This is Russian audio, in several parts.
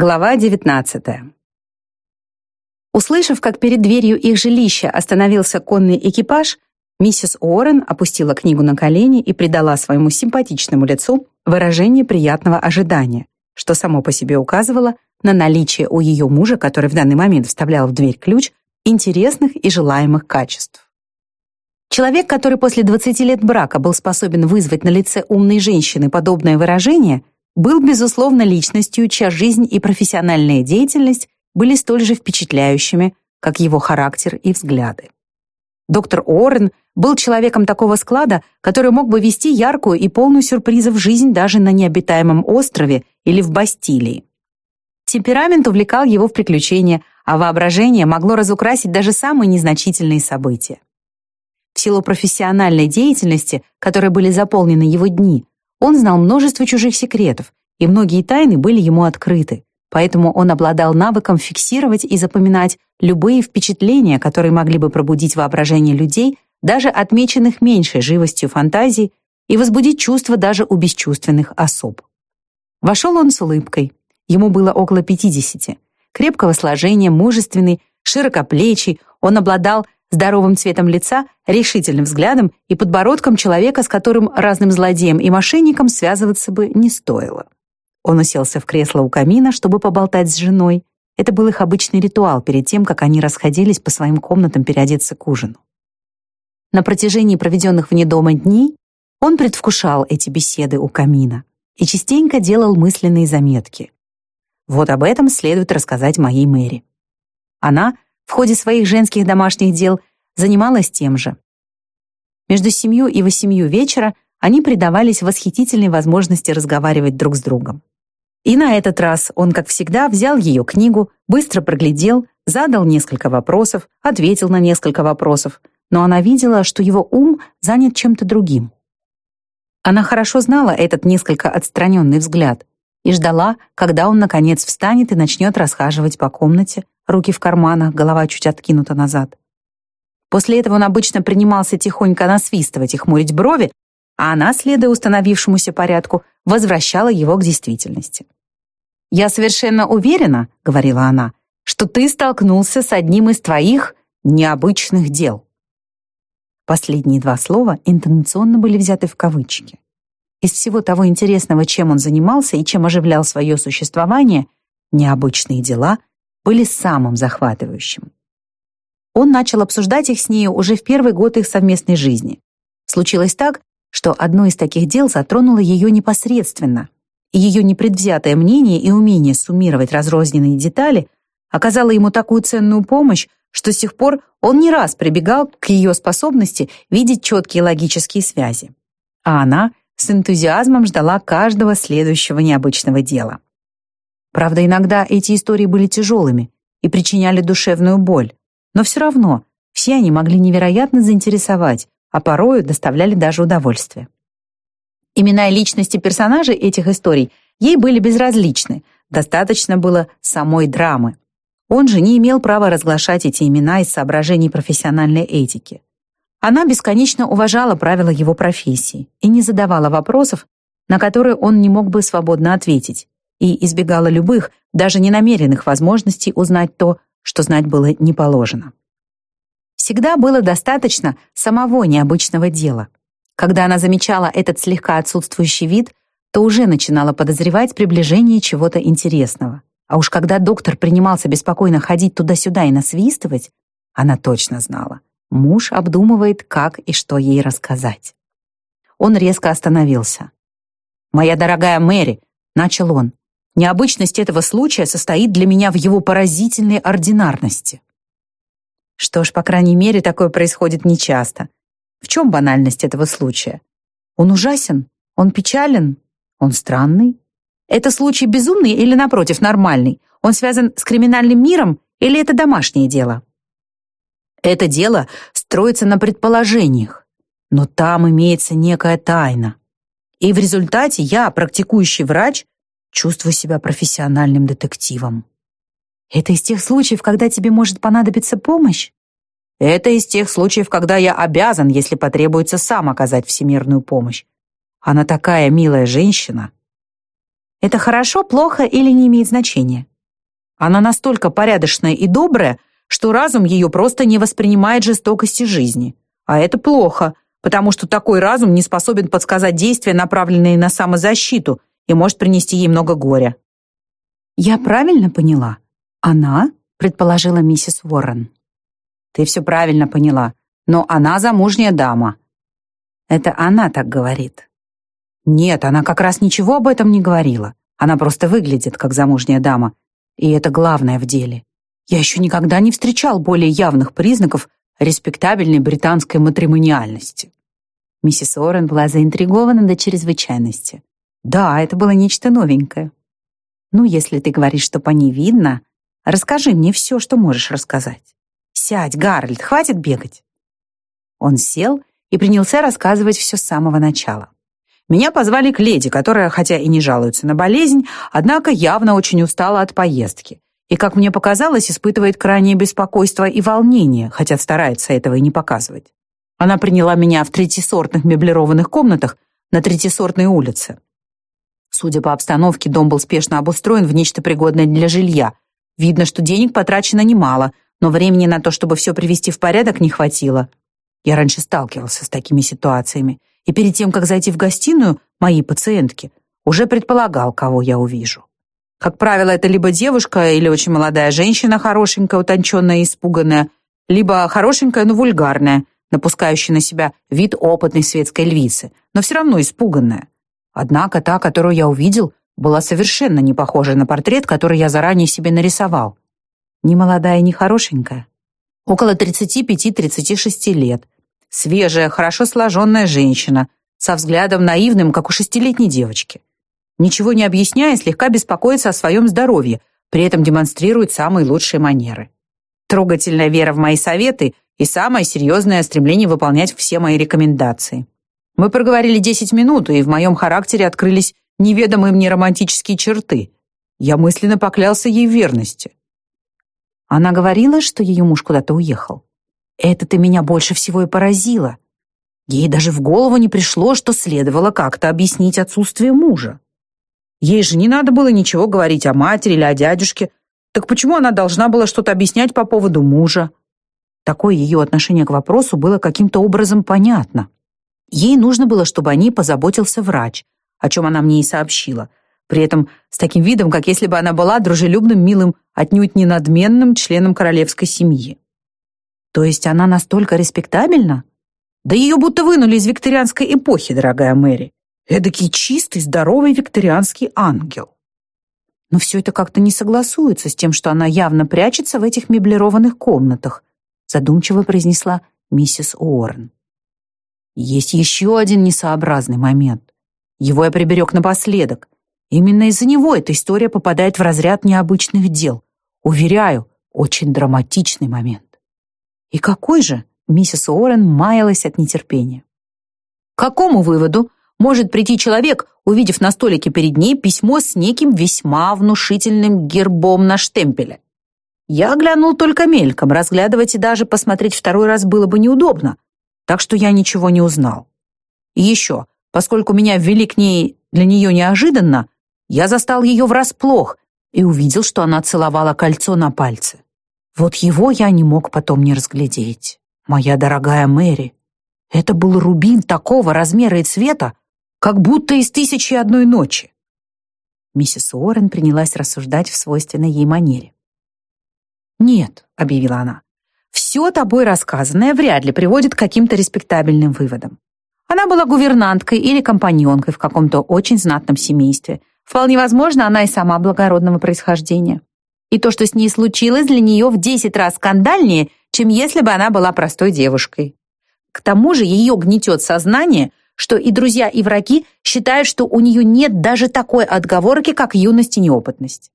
Глава 19. Услышав, как перед дверью их жилища остановился конный экипаж, миссис Уоррен опустила книгу на колени и придала своему симпатичному лицу выражение приятного ожидания, что само по себе указывало на наличие у ее мужа, который в данный момент вставлял в дверь ключ, интересных и желаемых качеств. Человек, который после 20 лет брака был способен вызвать на лице умной женщины подобное выражение, был, безусловно, личностью, чья жизнь и профессиональная деятельность были столь же впечатляющими, как его характер и взгляды. Доктор Уоррен был человеком такого склада, который мог бы вести яркую и полную сюрпризов жизнь даже на необитаемом острове или в Бастилии. Темперамент увлекал его в приключения, а воображение могло разукрасить даже самые незначительные события. В силу профессиональной деятельности, которой были заполнены его дни, он знал множество чужих секретов, и многие тайны были ему открыты, поэтому он обладал навыком фиксировать и запоминать любые впечатления, которые могли бы пробудить воображение людей, даже отмеченных меньшей живостью фантазии, и возбудить чувства даже у бесчувственных особ. Вошел он с улыбкой. Ему было около 50. Крепкого сложения, мужественный, широкоплечий, он обладал здоровым цветом лица, решительным взглядом и подбородком человека, с которым разным злодеям и мошенникам связываться бы не стоило. Он уселся в кресло у камина, чтобы поболтать с женой. Это был их обычный ритуал перед тем, как они расходились по своим комнатам переодеться к ужину. На протяжении проведенных вне дома дней он предвкушал эти беседы у камина и частенько делал мысленные заметки. Вот об этом следует рассказать моей Мэри. Она в ходе своих женских домашних дел занималась тем же. Между семью и восемью вечера они предавались восхитительной возможности разговаривать друг с другом. И на этот раз он, как всегда, взял ее книгу, быстро проглядел, задал несколько вопросов, ответил на несколько вопросов, но она видела, что его ум занят чем-то другим. Она хорошо знала этот несколько отстраненный взгляд и ждала, когда он, наконец, встанет и начнет расхаживать по комнате, руки в карманах, голова чуть откинута назад. После этого он обычно принимался тихонько насвистывать и хмурить брови, а она, следуя установившемуся порядку, возвращала его к действительности. «Я совершенно уверена», — говорила она, «что ты столкнулся с одним из твоих необычных дел». Последние два слова интонационно были взяты в кавычки. Из всего того интересного, чем он занимался и чем оживлял свое существование, необычные дела были самым захватывающим. Он начал обсуждать их с нею уже в первый год их совместной жизни. Случилось так, что одно из таких дел затронуло ее непосредственно, и ее непредвзятое мнение и умение суммировать разрозненные детали оказало ему такую ценную помощь, что с тех пор он не раз прибегал к ее способности видеть четкие логические связи. А она с энтузиазмом ждала каждого следующего необычного дела. Правда, иногда эти истории были тяжелыми и причиняли душевную боль, но все равно все они могли невероятно заинтересовать, а порою доставляли даже удовольствие. Имена и личности персонажей этих историй ей были безразличны, достаточно было самой драмы. Он же не имел права разглашать эти имена из соображений профессиональной этики. Она бесконечно уважала правила его профессии и не задавала вопросов, на которые он не мог бы свободно ответить, и избегала любых, даже ненамеренных возможностей узнать то, что знать было не положено. Всегда было достаточно самого необычного дела. Когда она замечала этот слегка отсутствующий вид, то уже начинала подозревать приближение чего-то интересного. А уж когда доктор принимался беспокойно ходить туда-сюда и насвистывать, она точно знала. Муж обдумывает, как и что ей рассказать. Он резко остановился. «Моя дорогая Мэри», — начал он, Необычность этого случая состоит для меня в его поразительной ординарности. Что ж, по крайней мере, такое происходит нечасто. В чем банальность этого случая? Он ужасен? Он печален? Он странный? Это случай безумный или, напротив, нормальный? Он связан с криминальным миром или это домашнее дело? Это дело строится на предположениях, но там имеется некая тайна. И в результате я, практикующий врач, Чувствую себя профессиональным детективом. Это из тех случаев, когда тебе может понадобиться помощь? Это из тех случаев, когда я обязан, если потребуется, сам оказать всемирную помощь. Она такая милая женщина. Это хорошо, плохо или не имеет значения? Она настолько порядочная и добрая, что разум ее просто не воспринимает жестокости жизни. А это плохо, потому что такой разум не способен подсказать действия, направленные на самозащиту, и может принести ей много горя. «Я правильно поняла? Она?» — предположила миссис Уоррен. «Ты все правильно поняла, но она замужняя дама». «Это она так говорит». «Нет, она как раз ничего об этом не говорила. Она просто выглядит как замужняя дама, и это главное в деле. Я еще никогда не встречал более явных признаков респектабельной британской матримониальности. Миссис Уоррен была заинтригована до чрезвычайности. Да, это было нечто новенькое. Ну, если ты говоришь, что по ней видно, расскажи мне все, что можешь рассказать. Сядь, Гарольд, хватит бегать. Он сел и принялся рассказывать все с самого начала. Меня позвали к леди, которая, хотя и не жалуется на болезнь, однако явно очень устала от поездки. И, как мне показалось, испытывает крайнее беспокойство и волнение, хотя старается этого и не показывать. Она приняла меня в третьесортных меблированных комнатах на третьесортной улице. Судя по обстановке, дом был спешно обустроен в нечто пригодное для жилья. Видно, что денег потрачено немало, но времени на то, чтобы все привести в порядок, не хватило. Я раньше сталкивался с такими ситуациями, и перед тем, как зайти в гостиную моей пациентки, уже предполагал, кого я увижу. Как правило, это либо девушка или очень молодая женщина, хорошенькая, утонченная и испуганная, либо хорошенькая, но вульгарная, напускающая на себя вид опытной светской львицы, но все равно испуганная. Однако та, которую я увидел, была совершенно не похожа на портрет, который я заранее себе нарисовал. Ни молодая, ни хорошенькая. Около 35-36 лет, Свежая, хорошо сложенная женщина, со взглядом наивным, как у шестилетней девочки. Ничего не объясняя, слегка беспокоится о своем здоровье, при этом демонстрирует самые лучшие манеры. Трогательная вера в мои советы и самое серьезное стремление выполнять все мои рекомендации. Мы проговорили 10 минут, и в моем характере открылись неведомые мне романтические черты. Я мысленно поклялся ей в верности. Она говорила, что ее муж куда-то уехал. Это-то меня больше всего и поразило. Ей даже в голову не пришло, что следовало как-то объяснить отсутствие мужа. Ей же не надо было ничего говорить о матери или о дядюшке. Так почему она должна была что-то объяснять по поводу мужа? Такое ее отношение к вопросу было каким-то образом понятно. Ей нужно было, чтобы о ней позаботился врач, о чем она мне и сообщила. При этом с таким видом, как если бы она была дружелюбным, милым, отнюдь не надменным членом королевской семьи. То есть она настолько респектабельна? Да ее будто вынули из викторианской эпохи, дорогая Мэри. Эдакий чистый, здоровый викторианский ангел. Но все это как-то не согласуется с тем, что она явно прячется в этих меблированных комнатах, задумчиво произнесла миссис Уоррен. Есть еще один несообразный момент. Его я приберег напоследок. Именно из-за него эта история попадает в разряд необычных дел. Уверяю, очень драматичный момент. И какой же? Миссис Уоррен маялась от нетерпения. К какому выводу может прийти человек, увидев на столике перед ней письмо с неким весьма внушительным гербом на штемпеле? Я глянул только мельком, разглядывать и даже посмотреть второй раз было бы неудобно, так что я ничего не узнал. И еще, поскольку меня ввели к ней для нее неожиданно, я застал ее врасплох и увидел, что она целовала кольцо на пальце. Вот его я не мог потом не разглядеть. Моя дорогая Мэри, это был рубин такого размера и цвета, как будто из тысячи одной ночи. Миссис Уоррен принялась рассуждать в свойственной ей манере. «Нет», — объявила она, — «все тобой рассказанное вряд ли приводит к каким-то респектабельным выводам. Она была гувернанткой или компаньонкой в каком-то очень знатном семействе. Вполне возможно, она и сама благородного происхождения. И то, что с ней случилось, для нее в десять раз скандальнее, чем если бы она была простой девушкой. К тому же ее гнетет сознание, что и друзья, и враги считают, что у нее нет даже такой отговорки, как юность и неопытность.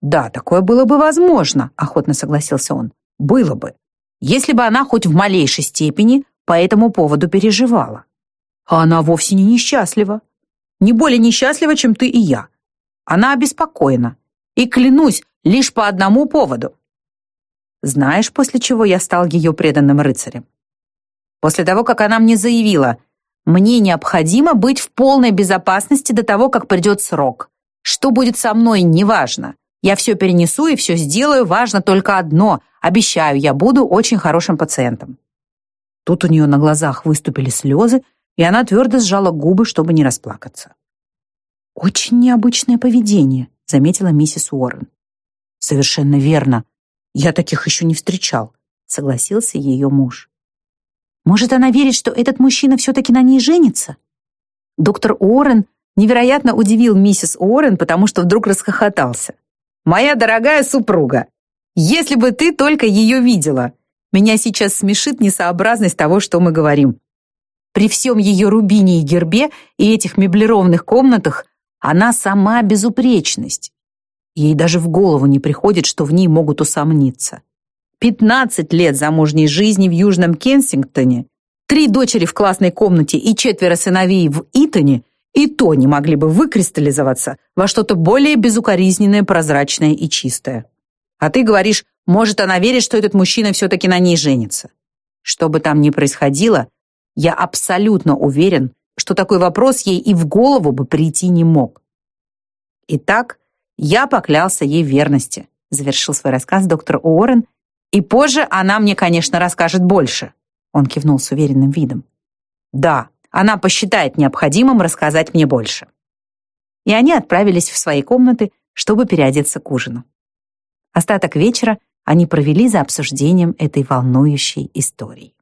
«Да, такое было бы возможно», — охотно согласился он. «Было бы, если бы она хоть в малейшей степени по этому поводу переживала. А она вовсе не несчастлива. Не более несчастлива, чем ты и я. Она обеспокоена. И клянусь, лишь по одному поводу. Знаешь, после чего я стал ее преданным рыцарем? После того, как она мне заявила, мне необходимо быть в полной безопасности до того, как придет срок. Что будет со мной, неважно. Я все перенесу и все сделаю, важно только одно. Обещаю, я буду очень хорошим пациентом». Тут у нее на глазах выступили слезы, и она твердо сжала губы, чтобы не расплакаться. «Очень необычное поведение», — заметила миссис Уоррен. «Совершенно верно. Я таких еще не встречал», — согласился ее муж. «Может, она верит, что этот мужчина все-таки на ней женится?» Доктор Уоррен невероятно удивил миссис Уоррен, потому что вдруг расхохотался. «Моя дорогая супруга, если бы ты только ее видела! Меня сейчас смешит несообразность того, что мы говорим. При всем ее рубине и гербе и этих меблированных комнатах она сама безупречность. Ей даже в голову не приходит, что в ней могут усомниться. Пятнадцать лет замужней жизни в Южном Кенсингтоне, три дочери в классной комнате и четверо сыновей в Итоне и то не могли бы выкристаллизоваться во что-то более безукоризненное, прозрачное и чистое. А ты говоришь, может, она верит, что этот мужчина все-таки на ней женится. Что бы там ни происходило, я абсолютно уверен, что такой вопрос ей и в голову бы прийти не мог. Итак, я поклялся ей верности, завершил свой рассказ доктор Уоррен, и позже она мне, конечно, расскажет больше. Он кивнул с уверенным видом. Да, она посчитает необходимым рассказать мне больше. И они отправились в свои комнаты, чтобы переодеться к ужину. Остаток вечера они провели за обсуждением этой волнующей истории.